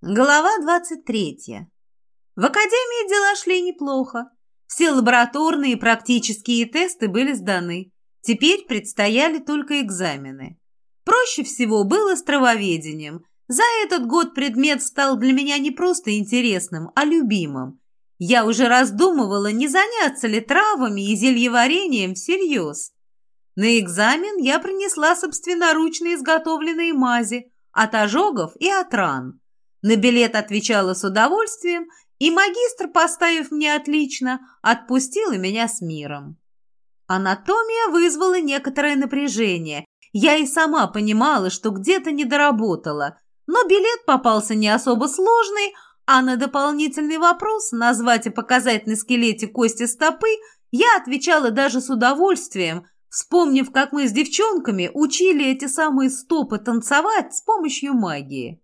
Глава 23. В академии дела шли неплохо. Все лабораторные и практические тесты были сданы. Теперь предстояли только экзамены. Проще всего было с травоведением. За этот год предмет стал для меня не просто интересным, а любимым. Я уже раздумывала, не заняться ли травами и зельеварением всерьез. На экзамен я принесла собственноручно изготовленные мази от ожогов и от ран. На билет отвечала с удовольствием, и магистр, поставив мне отлично, отпустила меня с миром. Анатомия вызвала некоторое напряжение. Я и сама понимала, что где-то недоработала, но билет попался не особо сложный, а на дополнительный вопрос назвать и показать на скелете кости стопы я отвечала даже с удовольствием, вспомнив, как мы с девчонками учили эти самые стопы танцевать с помощью магии.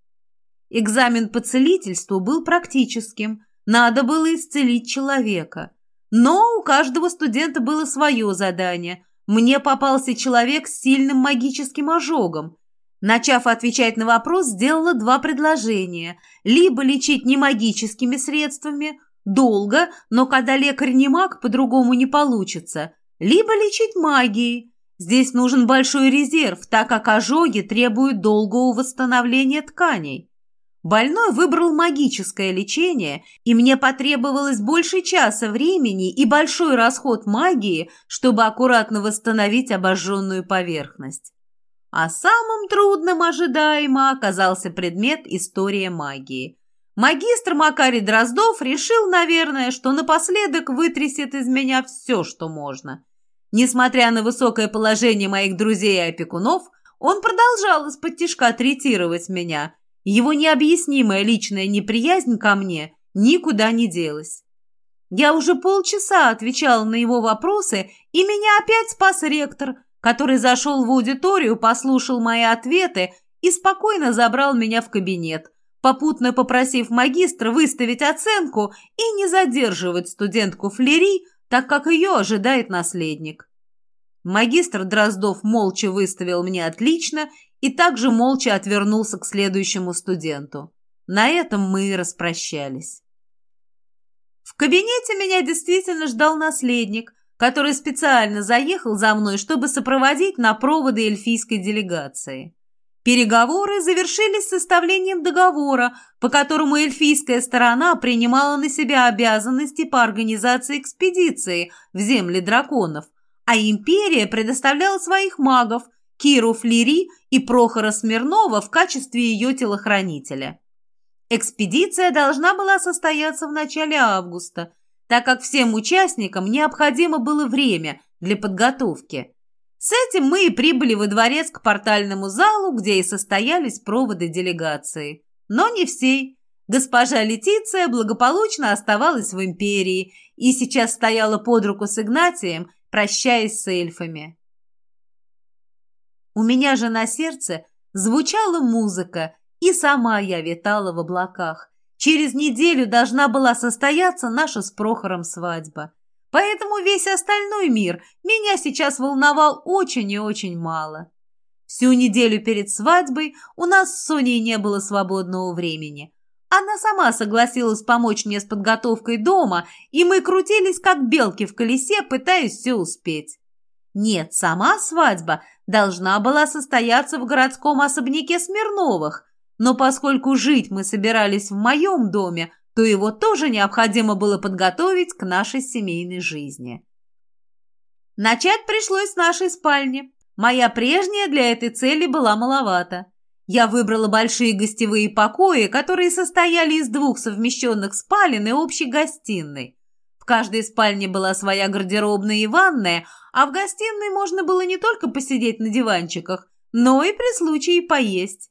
Экзамен по целительству был практическим. Надо было исцелить человека. Но у каждого студента было свое задание. Мне попался человек с сильным магическим ожогом. Начав отвечать на вопрос, сделала два предложения. Либо лечить не магическими средствами, долго, но когда лекарь не маг, по-другому не получится. Либо лечить магией. Здесь нужен большой резерв, так как ожоги требуют долгого восстановления тканей. Больной выбрал магическое лечение, и мне потребовалось больше часа времени и большой расход магии, чтобы аккуратно восстановить обожженную поверхность. А самым трудным ожидаемо оказался предмет «История магии». Магистр Макарий Дроздов решил, наверное, что напоследок вытрясет из меня все, что можно. Несмотря на высокое положение моих друзей и опекунов, он продолжал из-под тишка третировать меня – его необъяснимая личная неприязнь ко мне никуда не делась. Я уже полчаса отвечала на его вопросы, и меня опять спас ректор, который зашел в аудиторию, послушал мои ответы и спокойно забрал меня в кабинет, попутно попросив магистра выставить оценку и не задерживать студентку Флери, так как ее ожидает наследник. Магистр Дроздов молча выставил мне отлично и также молча отвернулся к следующему студенту. На этом мы и распрощались. В кабинете меня действительно ждал наследник, который специально заехал за мной, чтобы сопроводить на проводы эльфийской делегации. Переговоры завершились составлением договора, по которому эльфийская сторона принимала на себя обязанности по организации экспедиции в земли драконов, а империя предоставляла своих магов, Киру Флери и Прохора Смирнова в качестве ее телохранителя. Экспедиция должна была состояться в начале августа, так как всем участникам необходимо было время для подготовки. С этим мы и прибыли во дворец к портальному залу, где и состоялись проводы делегации. Но не всей. Госпожа Летиция благополучно оставалась в империи и сейчас стояла под руку с Игнатием, прощаясь с эльфами. У меня же на сердце звучала музыка, и сама я витала в облаках. Через неделю должна была состояться наша с Прохором свадьба. Поэтому весь остальной мир меня сейчас волновал очень и очень мало. Всю неделю перед свадьбой у нас с Соней не было свободного времени. Она сама согласилась помочь мне с подготовкой дома, и мы крутились, как белки в колесе, пытаясь все успеть. Нет, сама свадьба должна была состояться в городском особняке Смирновых, но поскольку жить мы собирались в моем доме, то его тоже необходимо было подготовить к нашей семейной жизни. Начать пришлось с нашей спальни. Моя прежняя для этой цели была маловато. Я выбрала большие гостевые покои, которые состояли из двух совмещенных спален и общей гостиной. В каждой спальне была своя гардеробная и ванная, а в гостиной можно было не только посидеть на диванчиках, но и при случае поесть.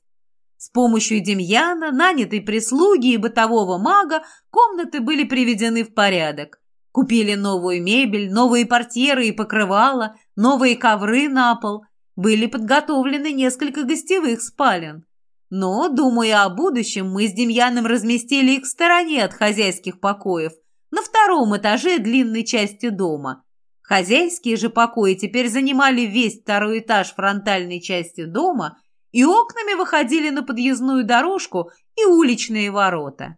С помощью Демьяна, нанятой прислуги и бытового мага комнаты были приведены в порядок. Купили новую мебель, новые портьеры и покрывала, новые ковры на пол. Были подготовлены несколько гостевых спален. Но, думая о будущем, мы с Демьяном разместили их в стороне от хозяйских покоев, на втором этаже длинной части дома. Хозяйские же покои теперь занимали весь второй этаж фронтальной части дома, и окнами выходили на подъездную дорожку и уличные ворота.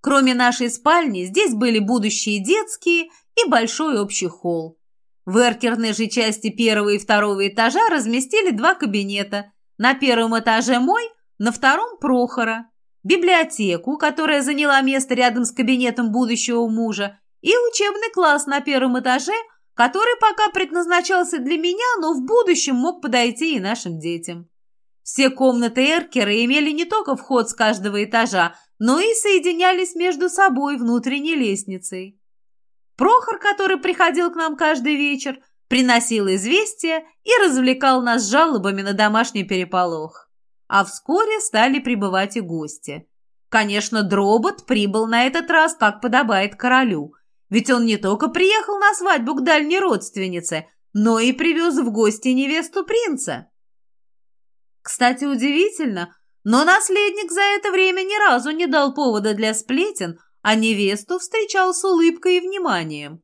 Кроме нашей спальни, здесь были будущие детские и большой общий холл. В эркерной же части первого и второго этажа разместили два кабинета. На первом этаже мой, на втором Прохора. Библиотеку, которая заняла место рядом с кабинетом будущего мужа, и учебный класс на первом этаже, который пока предназначался для меня, но в будущем мог подойти и нашим детям. Все комнаты Эркера имели не только вход с каждого этажа, но и соединялись между собой внутренней лестницей. Прохор, который приходил к нам каждый вечер, приносил известия и развлекал нас жалобами на домашний переполох. А вскоре стали прибывать и гости. Конечно, Дробот прибыл на этот раз, как подобает королю, ведь он не только приехал на свадьбу к дальней родственнице, но и привез в гости невесту принца. Кстати, удивительно, но наследник за это время ни разу не дал повода для сплетен, а невесту встречал с улыбкой и вниманием.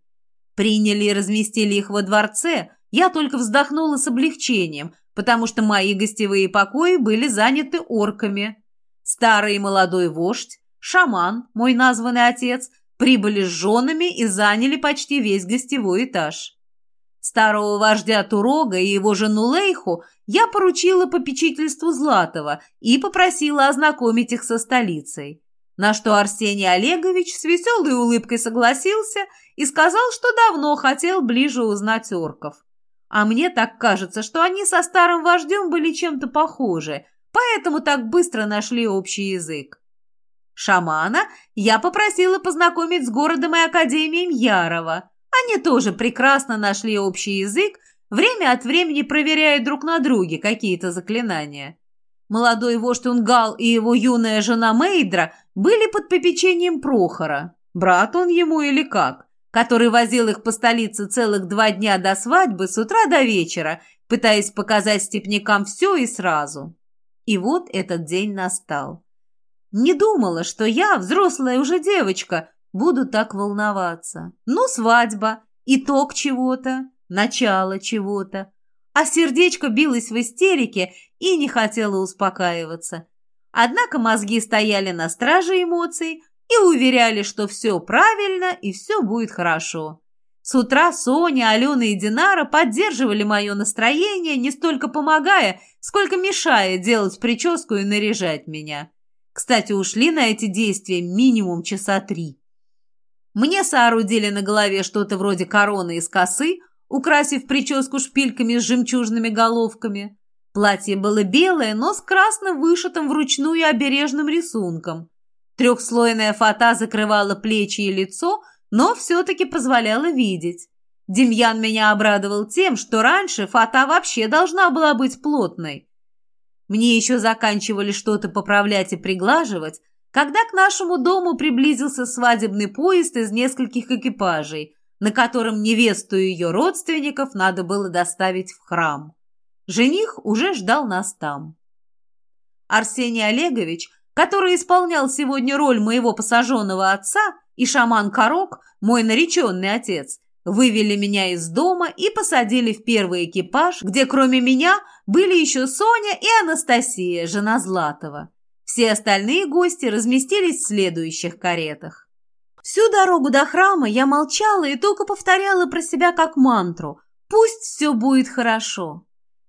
Приняли и разместили их во дворце, я только вздохнула с облегчением, потому что мои гостевые покои были заняты орками. Старый и молодой вождь, шаман, мой названный отец, прибыли с женами и заняли почти весь гостевой этаж. Старого вождя Турога и его жену Лейху я поручила попечительству Златова и попросила ознакомить их со столицей. На что Арсений Олегович с веселой улыбкой согласился и сказал, что давно хотел ближе узнать орков. А мне так кажется, что они со старым вождем были чем-то похожи, поэтому так быстро нашли общий язык. Шамана я попросила познакомить с городом и академией Ярова. Они тоже прекрасно нашли общий язык время от времени проверяя друг на друге какие-то заклинания. Молодой вождь Унгал и его юная жена Мейдра были под попечением Прохора. Брат он ему или как? Который возил их по столице целых два дня до свадьбы с утра до вечера, пытаясь показать степнякам все и сразу. И вот этот день настал. Не думала, что я, взрослая уже девочка, буду так волноваться. Ну, свадьба, итог чего-то начало чего-то. А сердечко билось в истерике и не хотело успокаиваться. Однако мозги стояли на страже эмоций и уверяли, что все правильно и все будет хорошо. С утра Соня, Алена и Динара поддерживали мое настроение, не столько помогая, сколько мешая делать прическу и наряжать меня. Кстати, ушли на эти действия минимум часа три. Мне соорудили на голове что-то вроде короны из косы, украсив прическу шпильками с жемчужными головками. Платье было белое, но с красно вышитым вручную обережным рисунком. Трехслойная фата закрывала плечи и лицо, но все-таки позволяла видеть. Демьян меня обрадовал тем, что раньше фата вообще должна была быть плотной. Мне еще заканчивали что-то поправлять и приглаживать, когда к нашему дому приблизился свадебный поезд из нескольких экипажей, на котором невесту и ее родственников надо было доставить в храм. Жених уже ждал нас там. Арсений Олегович, который исполнял сегодня роль моего посаженного отца, и шаман Корок, мой нареченный отец, вывели меня из дома и посадили в первый экипаж, где кроме меня были еще Соня и Анастасия, жена Златова. Все остальные гости разместились в следующих каретах. Всю дорогу до храма я молчала и только повторяла про себя как мантру «Пусть все будет хорошо».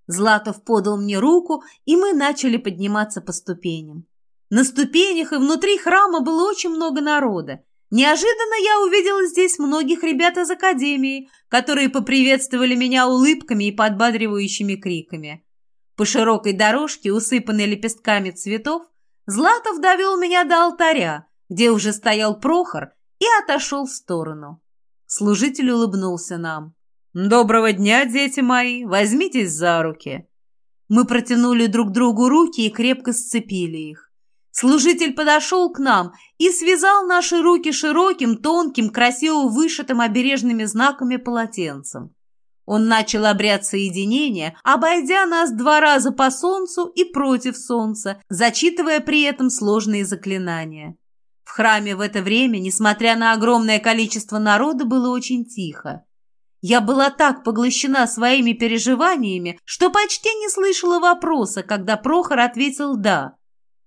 Златов подал мне руку, и мы начали подниматься по ступеням. На ступенях и внутри храма было очень много народа. Неожиданно я увидела здесь многих ребят из академии, которые поприветствовали меня улыбками и подбадривающими криками. По широкой дорожке, усыпанной лепестками цветов, Златов довел меня до алтаря, где уже стоял Прохор и отошел в сторону. Служитель улыбнулся нам. «Доброго дня, дети мои! Возьмитесь за руки!» Мы протянули друг другу руки и крепко сцепили их. Служитель подошел к нам и связал наши руки широким, тонким, красиво вышитым обережными знаками полотенцем. Он начал обряд соединения, обойдя нас два раза по солнцу и против солнца, зачитывая при этом сложные заклинания. В храме в это время, несмотря на огромное количество народа, было очень тихо. Я была так поглощена своими переживаниями, что почти не слышала вопроса, когда Прохор ответил «да».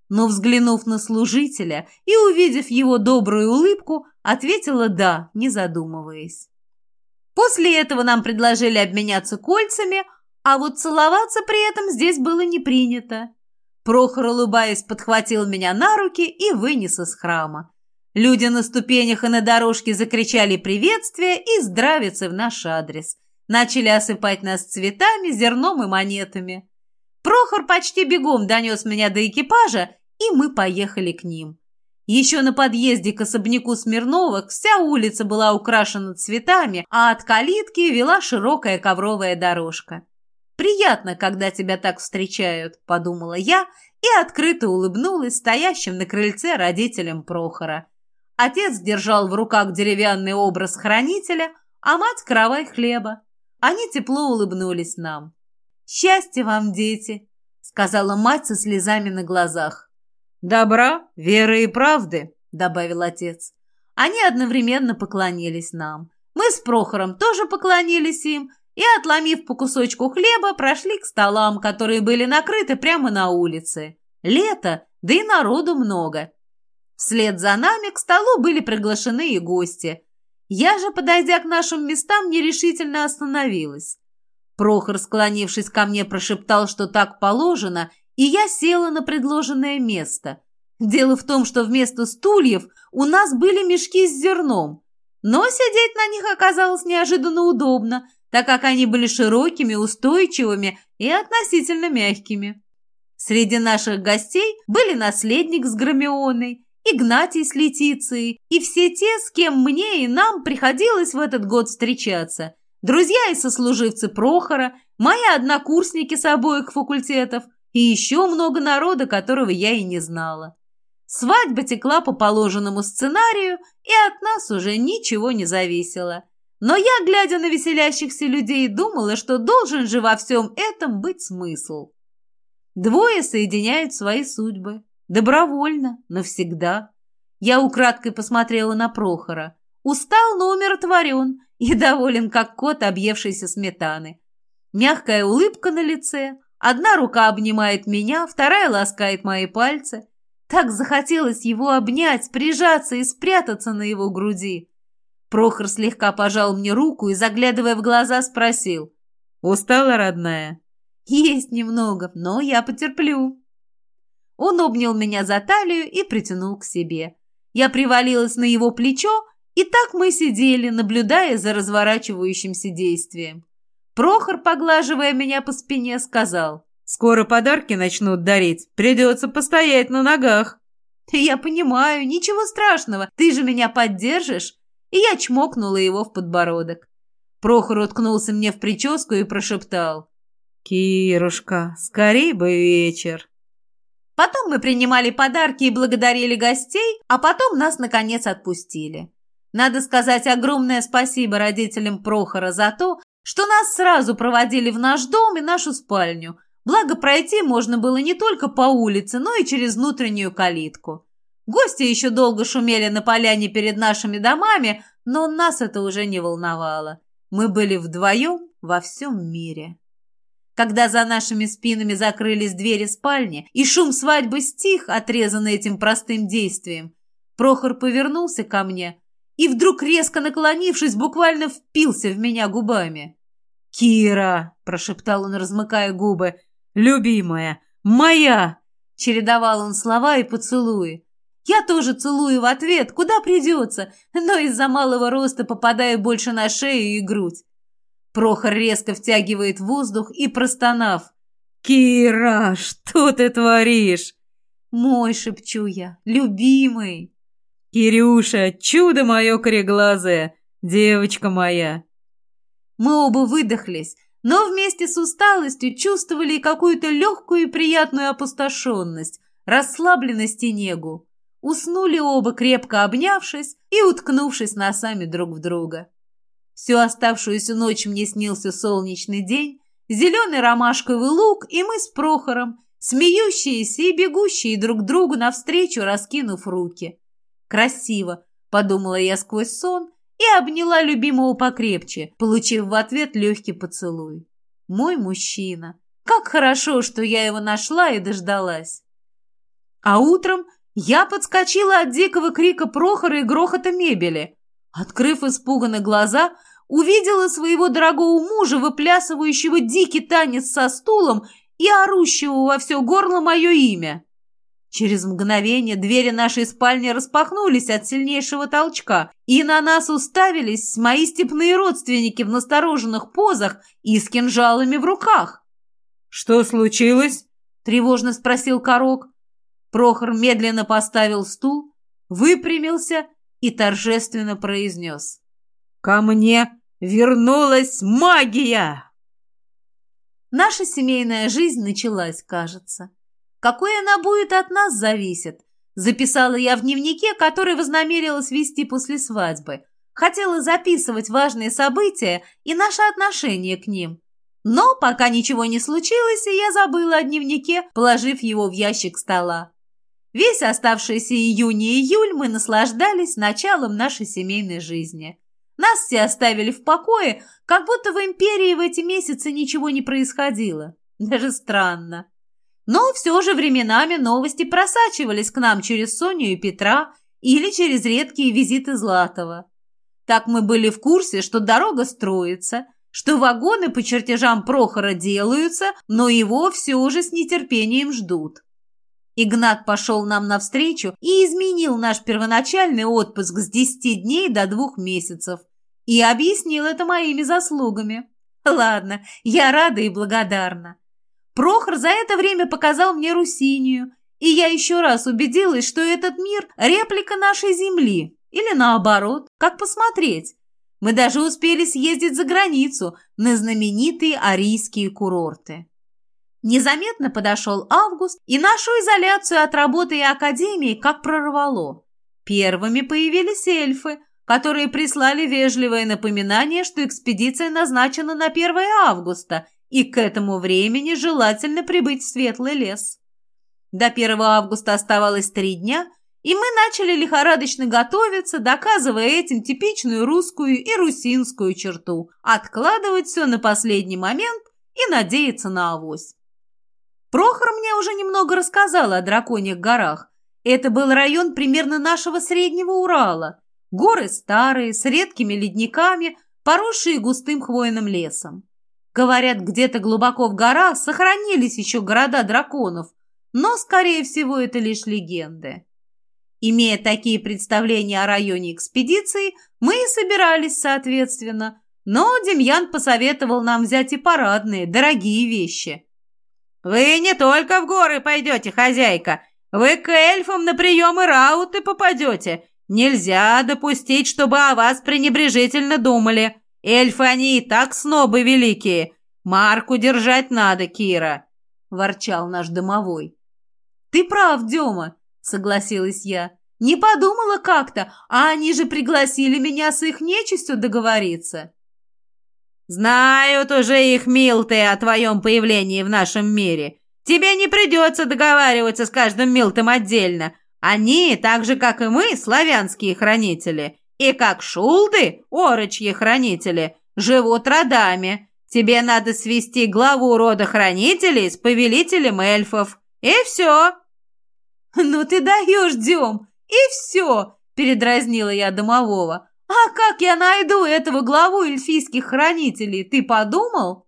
Но, взглянув на служителя и увидев его добрую улыбку, ответила «да», не задумываясь. После этого нам предложили обменяться кольцами, а вот целоваться при этом здесь было не принято. Прохор, улыбаясь, подхватил меня на руки и вынес из храма. Люди на ступенях и на дорожке закричали приветствия и здравицы в наш адрес. Начали осыпать нас цветами, зерном и монетами. Прохор почти бегом донес меня до экипажа, и мы поехали к ним. Еще на подъезде к особняку Смирновых вся улица была украшена цветами, а от калитки вела широкая ковровая дорожка. «Приятно, когда тебя так встречают», — подумала я и открыто улыбнулась стоящим на крыльце родителям Прохора. Отец держал в руках деревянный образ хранителя, а мать – каравай хлеба. Они тепло улыбнулись нам. «Счастья вам, дети!» – сказала мать со слезами на глазах. «Добра, веры и правды», – добавил отец. Они одновременно поклонились нам. Мы с Прохором тоже поклонились им и, отломив по кусочку хлеба, прошли к столам, которые были накрыты прямо на улице. Лето, да и народу много. Вслед за нами к столу были приглашены и гости. Я же, подойдя к нашим местам, нерешительно остановилась. Прохор, склонившись ко мне, прошептал, что так положено, и я села на предложенное место. Дело в том, что вместо стульев у нас были мешки с зерном, но сидеть на них оказалось неожиданно удобно, так как они были широкими, устойчивыми и относительно мягкими. Среди наших гостей были наследник с Громионой, Игнатий с Летицией и все те, с кем мне и нам приходилось в этот год встречаться. Друзья и сослуживцы Прохора, мои однокурсники с обоих факультетов и еще много народа, которого я и не знала. Свадьба текла по положенному сценарию, и от нас уже ничего не зависело. Но я, глядя на веселящихся людей, думала, что должен же во всем этом быть смысл. Двое соединяют свои судьбы. Добровольно, навсегда. Я украдкой посмотрела на Прохора. Устал, но умиротворен и доволен, как кот, объевшийся сметаны. Мягкая улыбка на лице. Одна рука обнимает меня, вторая ласкает мои пальцы. Так захотелось его обнять, прижаться и спрятаться на его груди. Прохор слегка пожал мне руку и, заглядывая в глаза, спросил. «Устала, родная?» «Есть немного, но я потерплю». Он обнял меня за талию и притянул к себе. Я привалилась на его плечо, и так мы сидели, наблюдая за разворачивающимся действием. Прохор, поглаживая меня по спине, сказал, «Скоро подарки начнут дарить, придется постоять на ногах». «Я понимаю, ничего страшного, ты же меня поддержишь?» И я чмокнула его в подбородок. Прохор уткнулся мне в прическу и прошептал, «Кирушка, скорей бы вечер». Потом мы принимали подарки и благодарили гостей, а потом нас, наконец, отпустили. Надо сказать огромное спасибо родителям Прохора за то, что нас сразу проводили в наш дом и нашу спальню. Благо, пройти можно было не только по улице, но и через внутреннюю калитку. Гости еще долго шумели на поляне перед нашими домами, но нас это уже не волновало. Мы были вдвоем во всем мире. Когда за нашими спинами закрылись двери спальни, и шум свадьбы стих, отрезанный этим простым действием, Прохор повернулся ко мне и вдруг, резко наклонившись, буквально впился в меня губами. «Кира!» – прошептал он, размыкая губы. «Любимая! Моя!» – чередовал он слова и поцелуи. Я тоже целую в ответ, куда придется, но из-за малого роста попадаю больше на шею и грудь. Прохор резко втягивает воздух и, простонав, «Кира, что ты творишь?» «Мой», — шепчу я, — «любимый». «Кирюша, чудо мое кореглазое, девочка моя!» Мы оба выдохлись, но вместе с усталостью чувствовали какую-то легкую и приятную опустошенность, расслабленность и негу. Уснули оба, крепко обнявшись и уткнувшись носами друг в друга. Всю оставшуюся ночь мне снился солнечный день, зеленый ромашковый луг, и мы с Прохором, смеющиеся и бегущие друг другу навстречу, раскинув руки. «Красиво», — подумала я сквозь сон, и обняла любимого покрепче, получив в ответ легкий поцелуй. Мой мужчина. Как хорошо, что я его нашла и дождалась. А утром я подскочила от дикого крика Прохора и грохота мебели. Открыв испуганно глаза, увидела своего дорогого мужа, выплясывающего дикий танец со стулом и орущего во все горло мое имя. Через мгновение двери нашей спальни распахнулись от сильнейшего толчка, и на нас уставились мои степные родственники в настороженных позах и с кинжалами в руках. «Что случилось?» – тревожно спросил Корок. Прохор медленно поставил стул, выпрямился и торжественно произнес. «Ко мне вернулась магия!» Наша семейная жизнь началась, кажется. Какой она будет от нас зависит. Записала я в дневнике, который вознамерилась вести после свадьбы. Хотела записывать важные события и наше отношение к ним. Но пока ничего не случилось, и я забыла о дневнике, положив его в ящик стола. Весь оставшийся июнь и июль мы наслаждались началом нашей семейной жизни. Нас все оставили в покое, как будто в империи в эти месяцы ничего не происходило. Даже странно. Но все же временами новости просачивались к нам через Соню и Петра или через редкие визиты Златова. Так мы были в курсе, что дорога строится, что вагоны по чертежам Прохора делаются, но его все же с нетерпением ждут. Игнат пошел нам навстречу и изменил наш первоначальный отпуск с 10 дней до двух месяцев. И объяснил это моими заслугами. Ладно, я рада и благодарна. Прохор за это время показал мне Русинию, и я еще раз убедилась, что этот мир – реплика нашей Земли. Или наоборот, как посмотреть. Мы даже успели съездить за границу на знаменитые арийские курорты. Незаметно подошел август, и нашу изоляцию от работы и академии как прорвало. Первыми появились эльфы, которые прислали вежливое напоминание, что экспедиция назначена на 1 августа – и к этому времени желательно прибыть в Светлый лес. До 1 августа оставалось три дня, и мы начали лихорадочно готовиться, доказывая этим типичную русскую и русинскую черту – откладывать все на последний момент и надеяться на авось. Прохор мне уже немного рассказал о драконьих горах. Это был район примерно нашего Среднего Урала. Горы старые, с редкими ледниками, поросшие густым хвойным лесом. Говорят, где-то глубоко в горах сохранились еще города драконов, но, скорее всего, это лишь легенды. Имея такие представления о районе экспедиции, мы и собирались соответственно, но Демьян посоветовал нам взять и парадные, дорогие вещи. «Вы не только в горы пойдете, хозяйка, вы к эльфам на приемы рауты попадете. Нельзя допустить, чтобы о вас пренебрежительно думали. Эльфы они и так снобы великие. Марку держать надо, Кира, — ворчал наш домовой. Ты прав, Дема, — согласилась я. Не подумала как-то, а они же пригласили меня с их нечистью договориться. Знают уже их, Милты, о твоем появлении в нашем мире. Тебе не придется договариваться с каждым Милтом отдельно. Они, так же, как и мы, славянские хранители. И как шулды, орочьи хранители, живут родами. Тебе надо свести главу рода хранителей с повелителем эльфов. И все. Ну ты даешь, Дем, и все, передразнила я домового. А как я найду этого главу эльфийских хранителей, ты подумал?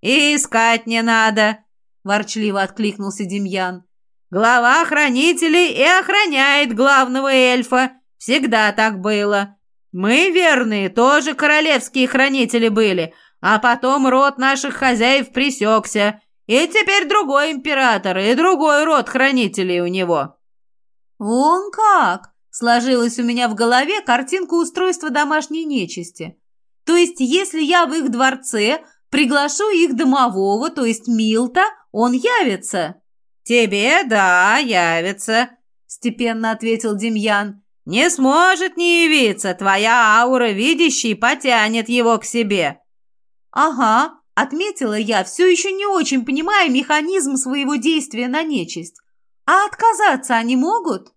И искать не надо, ворчливо откликнулся Демьян. Глава хранителей и охраняет главного эльфа, Всегда так было. Мы, верные, тоже королевские хранители были, а потом род наших хозяев пресекся, и теперь другой император и другой род хранителей у него». «Вон как!» — сложилась у меня в голове картинка устройства домашней нечисти. «То есть, если я в их дворце приглашу их домового, то есть Милта, он явится?» «Тебе, да, явится», — степенно ответил Демьян. «Не сможет не явиться, твоя аура видящий потянет его к себе». «Ага», — отметила я, все еще не очень понимая механизм своего действия на нечисть. «А отказаться они могут?»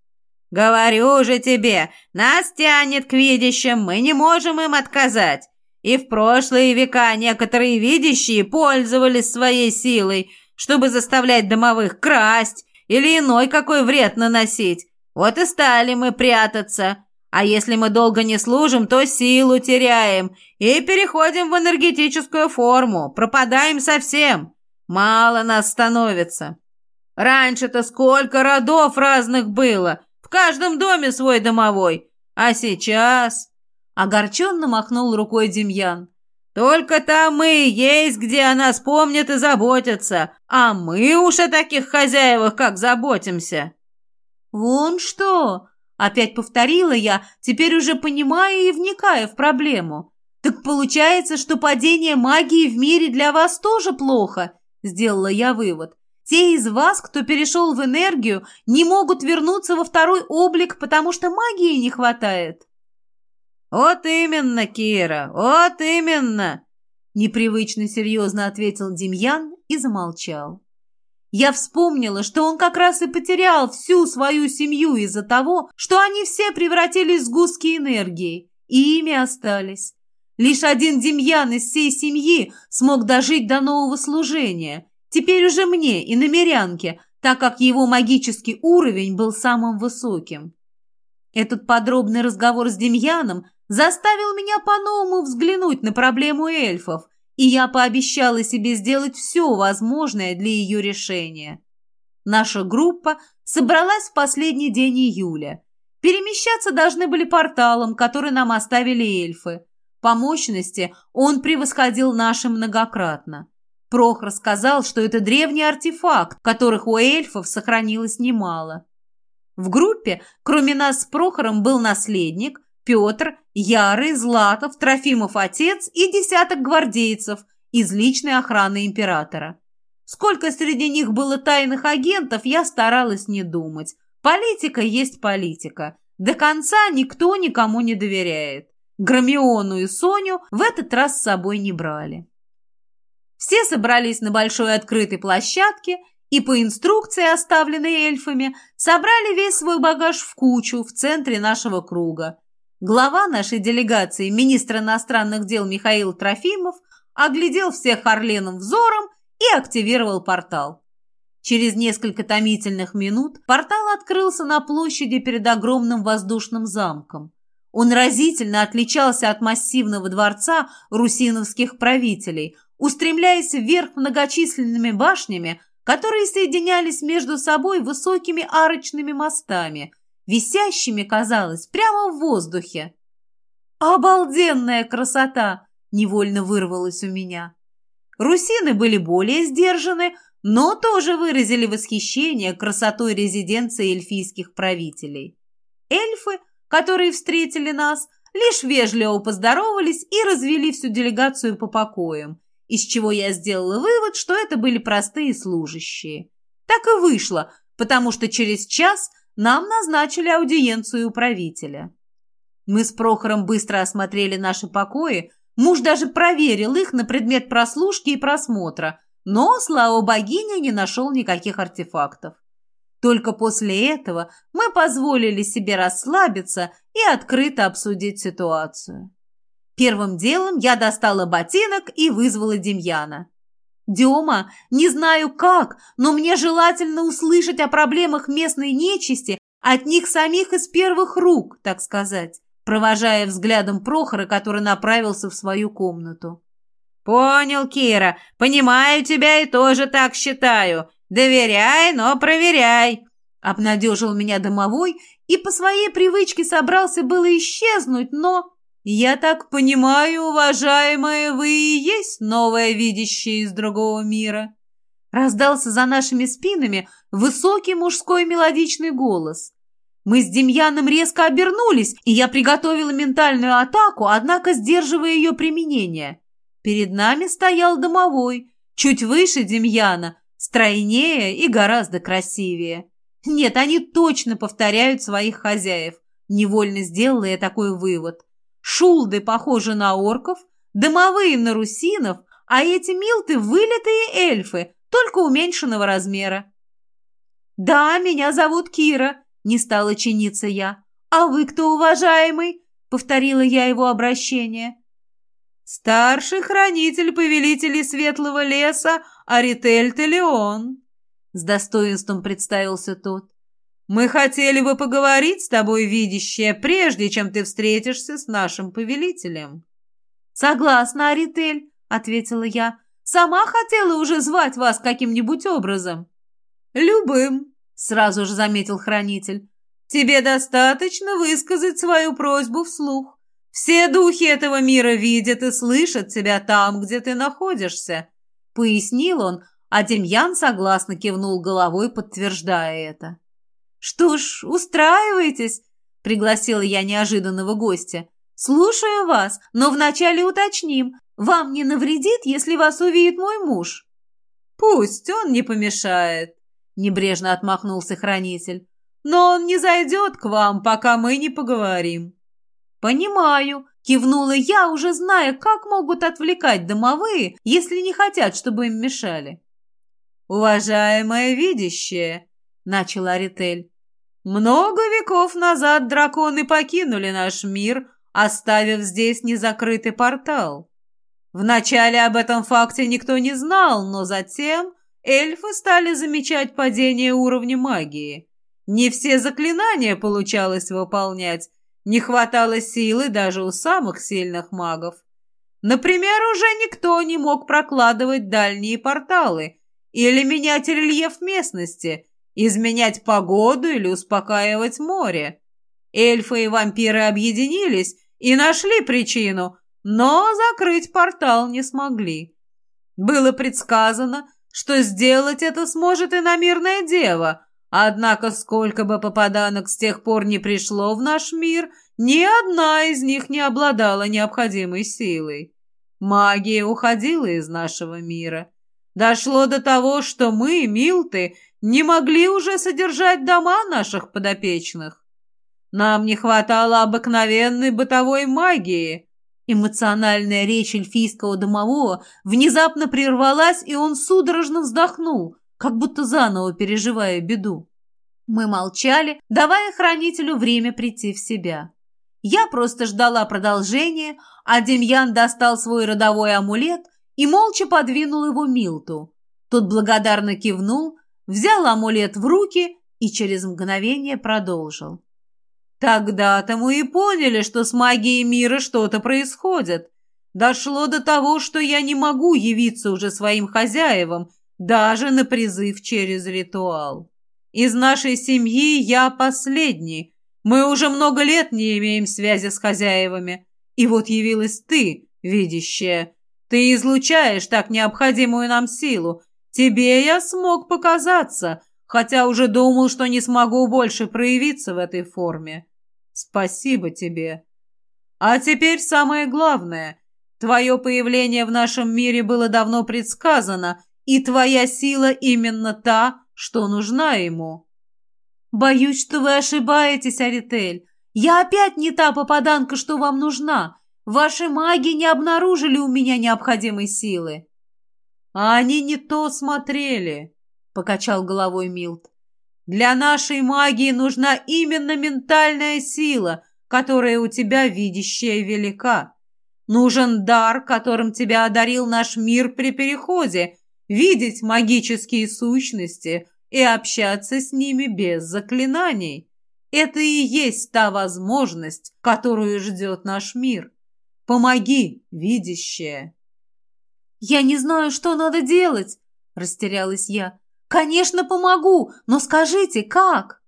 Говорю же тебе, нас тянет к видящим, мы не можем им отказать. И в прошлые века некоторые видящие пользовались своей силой, чтобы заставлять домовых красть или иной какой вред наносить. Вот и стали мы прятаться. А если мы долго не служим, то силу теряем и переходим в энергетическую форму, пропадаем совсем. Мало нас становится. Раньше-то сколько родов разных было, в каждом доме свой домовой. А сейчас...» Огорченно махнул рукой Демьян. «Только там мы есть, где о нас помнят и заботятся, а мы уж о таких хозяевах как заботимся». «Вон что!» — опять повторила я, теперь уже понимая и вникая в проблему. «Так получается, что падение магии в мире для вас тоже плохо?» — сделала я вывод. Те из вас, кто перешел в энергию, не могут вернуться во второй облик, потому что магии не хватает. Вот именно, Кира, вот именно, непривычно серьезно ответил Демьян и замолчал. Я вспомнила, что он как раз и потерял всю свою семью из-за того, что они все превратились в сгустки энергии, и ими остались. Лишь один Демьян из всей семьи смог дожить до нового служения, Теперь уже мне и намерянке, так как его магический уровень был самым высоким. Этот подробный разговор с Демьяном заставил меня по-новому взглянуть на проблему эльфов, и я пообещала себе сделать все возможное для ее решения. Наша группа собралась в последний день июля. Перемещаться должны были порталом, который нам оставили эльфы. По мощности он превосходил наши многократно. Прохор сказал, что это древний артефакт, которых у эльфов сохранилось немало. В группе, кроме нас с Прохором, был наследник, Петр, Ярый, Златов, Трофимов отец и десяток гвардейцев из личной охраны императора. Сколько среди них было тайных агентов, я старалась не думать. Политика есть политика. До конца никто никому не доверяет. Громиону и Соню в этот раз с собой не брали. Все собрались на большой открытой площадке и по инструкции, оставленной эльфами, собрали весь свой багаж в кучу в центре нашего круга. Глава нашей делегации, министр иностранных дел Михаил Трофимов, оглядел всех орленым взором и активировал портал. Через несколько томительных минут портал открылся на площади перед огромным воздушным замком. Он разительно отличался от массивного дворца русиновских правителей – устремляясь вверх многочисленными башнями, которые соединялись между собой высокими арочными мостами, висящими, казалось, прямо в воздухе. «Обалденная красота!» — невольно вырвалась у меня. Русины были более сдержаны, но тоже выразили восхищение красотой резиденции эльфийских правителей. Эльфы, которые встретили нас, лишь вежливо поздоровались и развели всю делегацию по покоям, из чего я сделала вывод, что это были простые служащие. Так и вышло, потому что через час нам назначили аудиенцию у правителя. Мы с Прохором быстро осмотрели наши покои, муж даже проверил их на предмет прослушки и просмотра, но, слава богине, не нашел никаких артефактов. Только после этого мы позволили себе расслабиться и открыто обсудить ситуацию. Первым делом я достала ботинок и вызвала Демьяна. «Дема, не знаю как, но мне желательно услышать о проблемах местной нечисти от них самих из первых рук, так сказать», провожая взглядом Прохора, который направился в свою комнату. «Понял, Кира, понимаю тебя и тоже так считаю. Доверяй, но проверяй», обнадежил меня домовой и по своей привычке собрался было исчезнуть, но... «Я так понимаю, уважаемая, вы и есть новое видящее из другого мира?» Раздался за нашими спинами высокий мужской мелодичный голос. Мы с Демьяном резко обернулись, и я приготовила ментальную атаку, однако сдерживая ее применение. Перед нами стоял домовой, чуть выше Демьяна, стройнее и гораздо красивее. Нет, они точно повторяют своих хозяев. Невольно сделала я такой вывод – Шулды похожи на орков, дымовые на русинов, а эти милты – вылитые эльфы, только уменьшенного размера. «Да, меня зовут Кира», Не стала чиниться я. «А вы кто, уважаемый?» — повторила я его обращение. «Старший хранитель повелителей Светлого леса Аритель Телеон», — с достоинством представился тот. «Мы хотели бы поговорить с тобой, видящая, прежде чем ты встретишься с нашим повелителем». «Согласна, Аритель», — ответила я. «Сама хотела уже звать вас каким-нибудь образом». «Любым», — сразу же заметил хранитель. «Тебе достаточно высказать свою просьбу вслух. Все духи этого мира видят и слышат тебя там, где ты находишься», — пояснил он, а Демьян согласно кивнул головой, подтверждая это. «Что ж, устраивайтесь», — пригласила я неожиданного гостя. «Слушаю вас, но вначале уточним. Вам не навредит, если вас увидит мой муж?» «Пусть он не помешает», — небрежно отмахнулся хранитель. «Но он не зайдет к вам, пока мы не поговорим». «Понимаю», — кивнула я, уже зная, как могут отвлекать домовые, если не хотят, чтобы им мешали. «Уважаемая видящая», — начал Аритель, много веков назад драконы покинули наш мир, оставив здесь незакрытый портал. Вначале об этом факте никто не знал, но затем эльфы стали замечать падение уровня магии. Не все заклинания получалось выполнять, не хватало силы даже у самых сильных магов. Например, уже никто не мог прокладывать дальние порталы или менять рельеф местности – изменять погоду или успокаивать море. Эльфы и вампиры объединились и нашли причину, но закрыть портал не смогли. Было предсказано, что сделать это сможет иномирная дева, однако сколько бы попаданок с тех пор не пришло в наш мир, ни одна из них не обладала необходимой силой. Магия уходила из нашего мира. Дошло до того, что мы, Милты, не могли уже содержать дома наших подопечных. Нам не хватало обыкновенной бытовой магии. Эмоциональная речь эльфийского домового внезапно прервалась, и он судорожно вздохнул, как будто заново переживая беду. Мы молчали, давая хранителю время прийти в себя. Я просто ждала продолжения, а Демьян достал свой родовой амулет и молча подвинул его Милту. Тот благодарно кивнул, взял амулет в руки и через мгновение продолжил. Тогда-то мы и поняли, что с магией мира что-то происходит. Дошло до того, что я не могу явиться уже своим хозяевам, даже на призыв через ритуал. Из нашей семьи я последний. Мы уже много лет не имеем связи с хозяевами. И вот явилась ты, видящая. Ты излучаешь так необходимую нам силу, Тебе я смог показаться, хотя уже думал, что не смогу больше проявиться в этой форме. Спасибо тебе. А теперь самое главное. Твое появление в нашем мире было давно предсказано, и твоя сила именно та, что нужна ему. Боюсь, что вы ошибаетесь, Аритель. Я опять не та попаданка, что вам нужна. Ваши маги не обнаружили у меня необходимой силы. «А они не то смотрели», — покачал головой Милт. «Для нашей магии нужна именно ментальная сила, которая у тебя видящая велика. Нужен дар, которым тебя одарил наш мир при переходе, видеть магические сущности и общаться с ними без заклинаний. Это и есть та возможность, которую ждет наш мир. Помоги, видящая». «Я не знаю, что надо делать!» – растерялась я. «Конечно, помогу, но скажите, как?»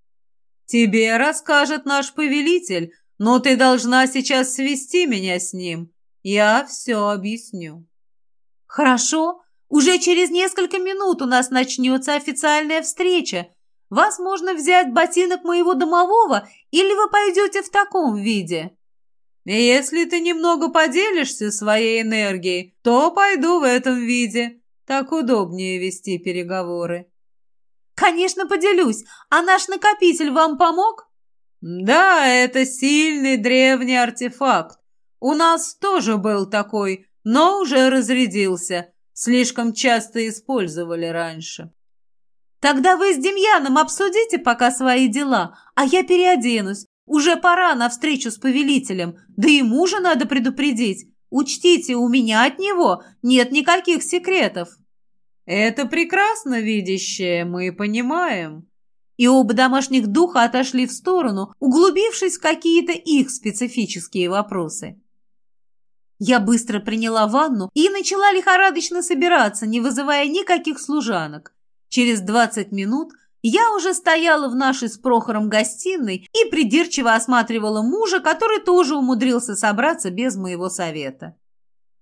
«Тебе расскажет наш повелитель, но ты должна сейчас свести меня с ним. Я все объясню». «Хорошо. Уже через несколько минут у нас начнется официальная встреча. Вас можно взять ботинок моего домового, или вы пойдете в таком виде?» Если ты немного поделишься своей энергией, то пойду в этом виде. Так удобнее вести переговоры. Конечно, поделюсь. А наш накопитель вам помог? Да, это сильный древний артефакт. У нас тоже был такой, но уже разрядился. Слишком часто использовали раньше. Тогда вы с Демьяном обсудите пока свои дела, а я переоденусь. Уже пора на встречу с повелителем, да и мужа надо предупредить. Учтите, у меня от него нет никаких секретов». «Это прекрасно, видящее, мы понимаем». И оба домашних духа отошли в сторону, углубившись в какие-то их специфические вопросы. Я быстро приняла ванну и начала лихорадочно собираться, не вызывая никаких служанок. Через двадцать минут я уже стояла в нашей с Прохором гостиной и придирчиво осматривала мужа, который тоже умудрился собраться без моего совета.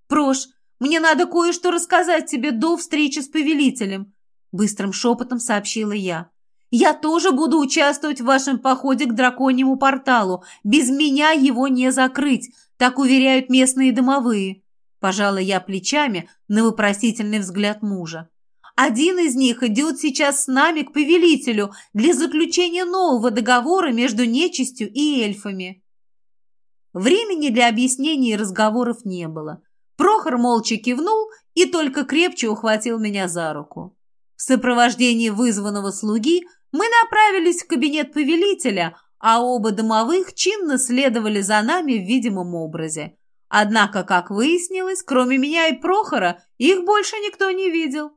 «Прош, мне надо кое-что рассказать тебе до встречи с повелителем», быстрым шепотом сообщила я. «Я тоже буду участвовать в вашем походе к драконьему порталу. Без меня его не закрыть, так уверяют местные домовые». Пожала я плечами на вопросительный взгляд мужа. Один из них идет сейчас с нами к повелителю для заключения нового договора между нечистью и эльфами. Времени для объяснений и разговоров не было. Прохор молча кивнул и только крепче ухватил меня за руку. В сопровождении вызванного слуги мы направились в кабинет повелителя, а оба домовых чинно следовали за нами в видимом образе. Однако, как выяснилось, кроме меня и Прохора, их больше никто не видел.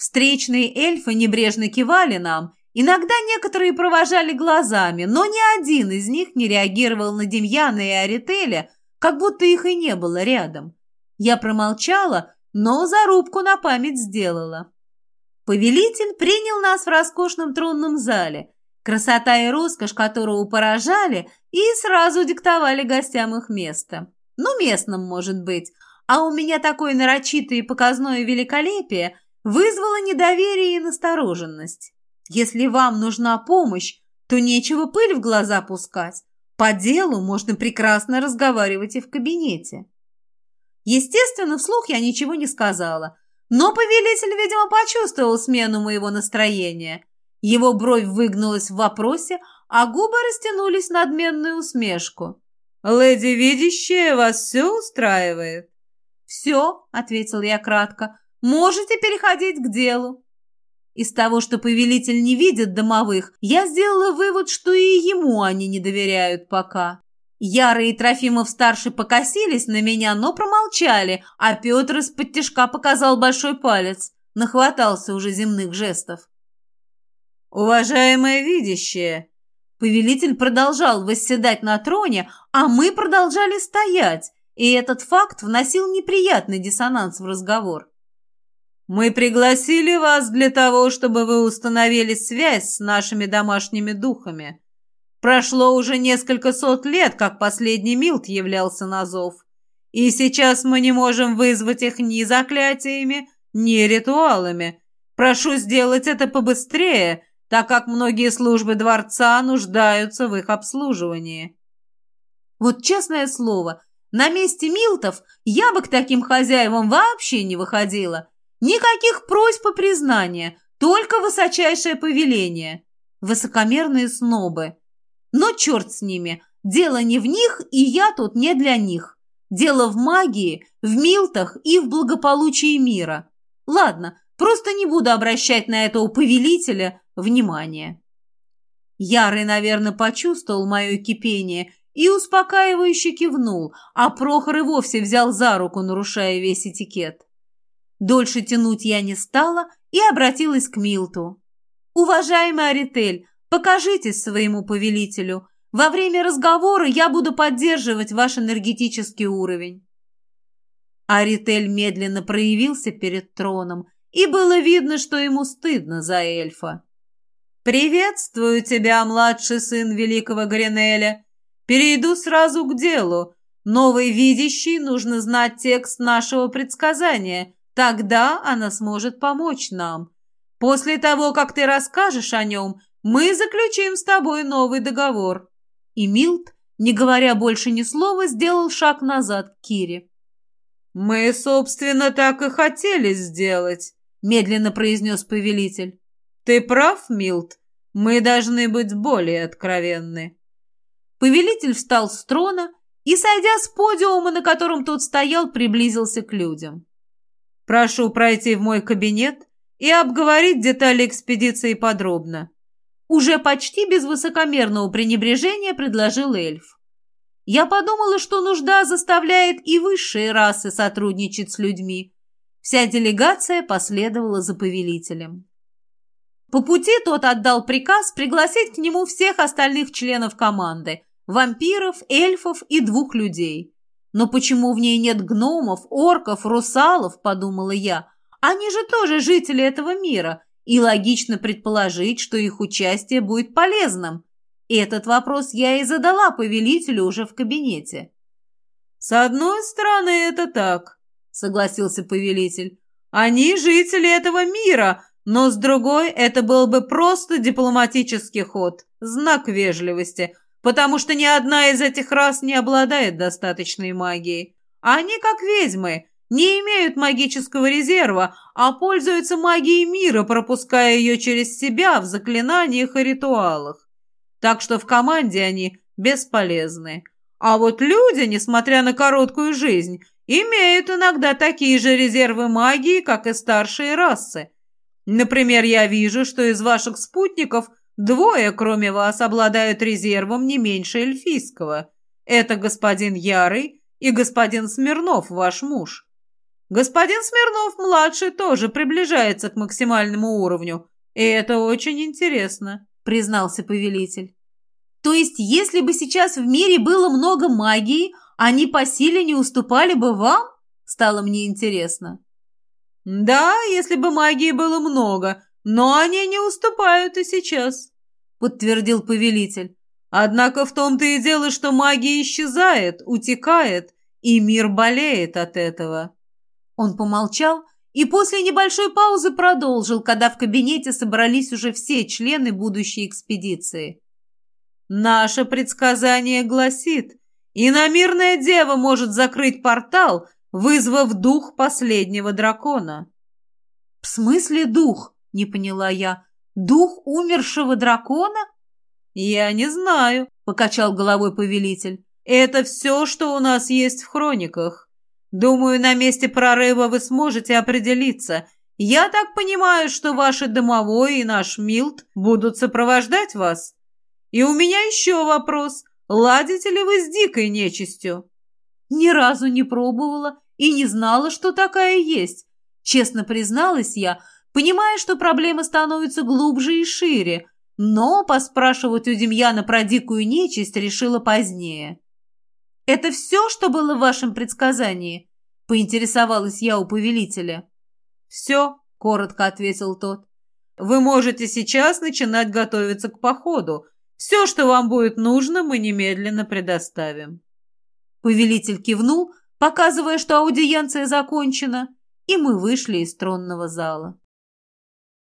Встречные эльфы небрежно кивали нам, иногда некоторые провожали глазами, но ни один из них не реагировал на Демьяна и Арителя, как будто их и не было рядом. Я промолчала, но зарубку на память сделала. Повелитель принял нас в роскошном тронном зале, красота и роскошь которого поражали и сразу диктовали гостям их место. Ну, местным, может быть, а у меня такое нарочитое и показное великолепие – вызвало недоверие и настороженность. Если вам нужна помощь, то нечего пыль в глаза пускать. По делу можно прекрасно разговаривать и в кабинете. Естественно, вслух я ничего не сказала, но повелитель, видимо, почувствовал смену моего настроения. Его бровь выгнулась в вопросе, а губы растянулись в надменную усмешку. «Леди видящая, вас все устраивает?» «Все», — ответил я кратко, Можете переходить к делу. Из того, что повелитель не видит домовых, я сделала вывод, что и ему они не доверяют пока. Яра и Трофимов-старший покосились на меня, но промолчали, а Петр из-под тяжка показал большой палец. Нахватался уже земных жестов. «Уважаемое видящее!» Повелитель продолжал восседать на троне, а мы продолжали стоять, и этот факт вносил неприятный диссонанс в разговор. Мы пригласили вас для того, чтобы вы установили связь с нашими домашними духами. Прошло уже несколько сот лет, как последний Милт являлся на зов. И сейчас мы не можем вызвать их ни заклятиями, ни ритуалами. Прошу сделать это побыстрее, так как многие службы дворца нуждаются в их обслуживании. Вот честное слово, на месте Милтов я бы к таким хозяевам вообще не выходила. Никаких просьб и признания, только высочайшее повеление. Высокомерные снобы. Но черт с ними, дело не в них, и я тут не для них. Дело в магии, в милтах и в благополучии мира. Ладно, просто не буду обращать на этого повелителя внимания. Ярый, наверное, почувствовал мое кипение и успокаивающе кивнул, а Прохор и вовсе взял за руку, нарушая весь этикет. Дольше тянуть я не стала и обратилась к Милту. «Уважаемый Аритель, покажитесь своему повелителю. Во время разговора я буду поддерживать ваш энергетический уровень». Аритель медленно проявился перед троном, и было видно, что ему стыдно за эльфа. «Приветствую тебя, младший сын великого Гринеля. Перейду сразу к делу. Новый видящий нужно знать текст нашего предсказания, Тогда она сможет помочь нам. После того, как ты расскажешь о нем, мы заключим с тобой новый договор». И Милт, не говоря больше ни слова, сделал шаг назад к Кире. «Мы, собственно, так и хотели сделать», — медленно произнес повелитель. «Ты прав, Милт. Мы должны быть более откровенны». Повелитель встал с трона и, сойдя с подиума, на котором тот стоял, приблизился к людям. Прошу пройти в мой кабинет и обговорить детали экспедиции подробно. Уже почти без высокомерного пренебрежения предложил эльф. Я подумала, что нужда заставляет и высшие расы сотрудничать с людьми. Вся делегация последовала за повелителем. По пути тот отдал приказ пригласить к нему всех остальных членов команды – вампиров, эльфов и двух людей. Но почему в ней нет гномов, орков, русалов, подумала я. Они же тоже жители этого мира, и логично предположить, что их участие будет полезным. Этот вопрос я и задала повелителю уже в кабинете. «С одной стороны, это так», — согласился повелитель. «Они жители этого мира, но с другой это был бы просто дипломатический ход, знак вежливости, потому что ни одна из этих рас не обладает достаточной магией. Они, как ведьмы, не имеют магического резерва, а пользуются магией мира, пропуская ее через себя в заклинаниях и ритуалах. Так что в команде они бесполезны. А вот люди, несмотря на короткую жизнь, имеют иногда такие же резервы магии, как и старшие расы. Например, я вижу, что из ваших спутников двое, кроме вас, обладают резервом не меньше эльфийского. Это господин Ярый и господин Смирнов, ваш муж. Господин Смирнов-младший тоже приближается к максимальному уровню, и это очень интересно», — признался повелитель. «То есть, если бы сейчас в мире было много магии, они по силе не уступали бы вам?» — стало мне интересно. «Да, если бы магии было много, но они не уступают и сейчас», — подтвердил повелитель. «Однако в том-то и дело, что магия исчезает, утекает, и мир болеет от этого». Он помолчал и после небольшой паузы продолжил, когда в кабинете собрались уже все члены будущей экспедиции. «Наше предсказание гласит, иномирная дева может закрыть портал, вызвав дух последнего дракона». «В смысле дух?» — не поняла я. «Дух умершего дракона?» «Я не знаю», — покачал головой повелитель. «Это все, что у нас есть в хрониках». Думаю, на месте прорыва вы сможете определиться. Я так понимаю, что ваши домовой и наш Милт будут сопровождать вас. И у меня еще вопрос. Ладите ли вы с дикой нечистью? Ни разу не пробовала и не знала, что такая есть. Честно призналась я, понимая, что проблема становится глубже и шире, но поспрашивать у Демьяна про дикую нечисть решила позднее. «Это все, что было в вашем предсказании?» — поинтересовалась я у повелителя. «Все», — коротко ответил тот. «Вы можете сейчас начинать готовиться к походу. Все, что вам будет нужно, мы немедленно предоставим». Повелитель кивнул, показывая, что аудиенция закончена, и мы вышли из тронного зала.